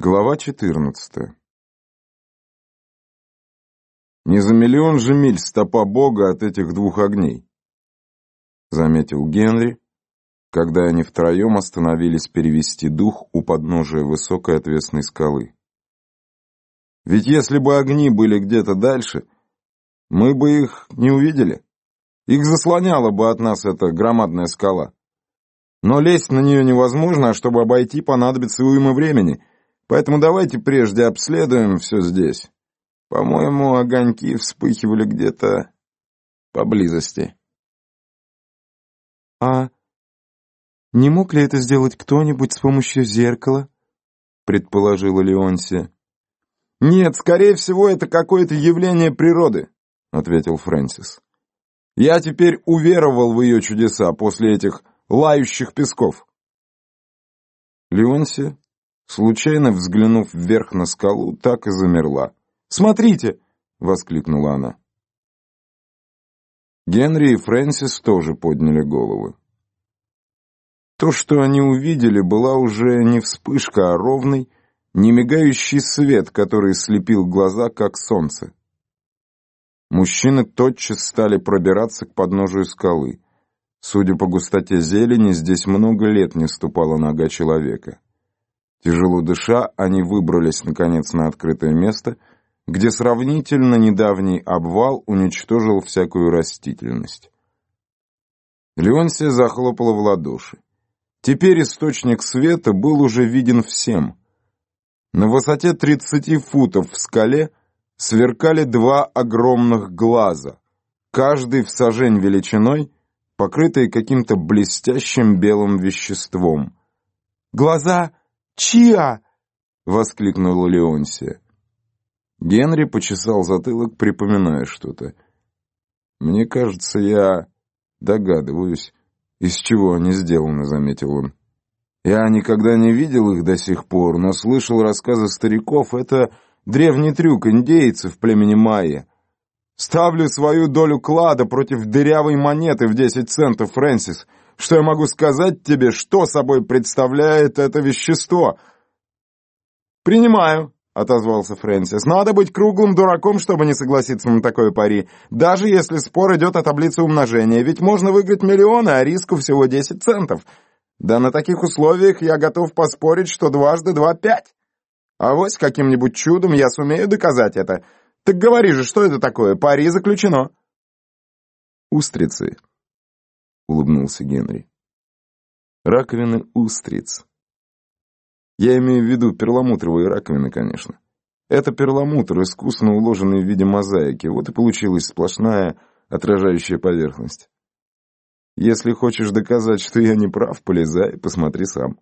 Глава 14 «Не за миллион же миль стопа Бога от этих двух огней», — заметил Генри, когда они втроем остановились перевести дух у подножия высокой отвесной скалы. «Ведь если бы огни были где-то дальше, мы бы их не увидели. Их заслоняла бы от нас эта громадная скала. Но лезть на нее невозможно, а чтобы обойти, понадобится уйма времени». Поэтому давайте прежде обследуем все здесь. По-моему, огоньки вспыхивали где-то поблизости. А не мог ли это сделать кто-нибудь с помощью зеркала? Предположила Леонсия. Нет, скорее всего, это какое-то явление природы, ответил Фрэнсис. Я теперь уверовал в ее чудеса после этих лающих песков. Леонсия Случайно взглянув вверх на скалу, так и замерла. «Смотрите!» — воскликнула она. Генри и Фрэнсис тоже подняли головы. То, что они увидели, была уже не вспышка, а ровный, не мигающий свет, который слепил глаза, как солнце. Мужчины тотчас стали пробираться к подножию скалы. Судя по густоте зелени, здесь много лет не ступала нога человека. Тяжело дыша, они выбрались, наконец, на открытое место, где сравнительно недавний обвал уничтожил всякую растительность. Леонсия захлопала в ладоши. Теперь источник света был уже виден всем. На высоте 30 футов в скале сверкали два огромных глаза, каждый в сажень величиной, покрытые каким-то блестящим белым веществом. «Глаза «Чья?» — воскликнула Леонсия. Генри почесал затылок, припоминая что-то. «Мне кажется, я догадываюсь, из чего они сделаны», — заметил он. «Я никогда не видел их до сих пор, но слышал рассказы стариков. Это древний трюк индейцев племени Майя. Ставлю свою долю клада против дырявой монеты в десять центов, Фрэнсис. Что я могу сказать тебе, что собой представляет это вещество?» «Принимаю», — отозвался Фрэнсис. «Надо быть круглым дураком, чтобы не согласиться на такое пари, даже если спор идет о таблице умножения, ведь можно выиграть миллионы, а риску всего десять центов. Да на таких условиях я готов поспорить, что дважды два — пять. А вот с каким-нибудь чудом я сумею доказать это. Так говори же, что это такое? Пари заключено». «Устрицы», — улыбнулся Генри. «Раковины устриц. Я имею в виду перламутровые раковины, конечно. Это перламутр, искусно уложенный в виде мозаики. Вот и получилась сплошная отражающая поверхность. Если хочешь доказать, что я не прав, полезай, посмотри сам».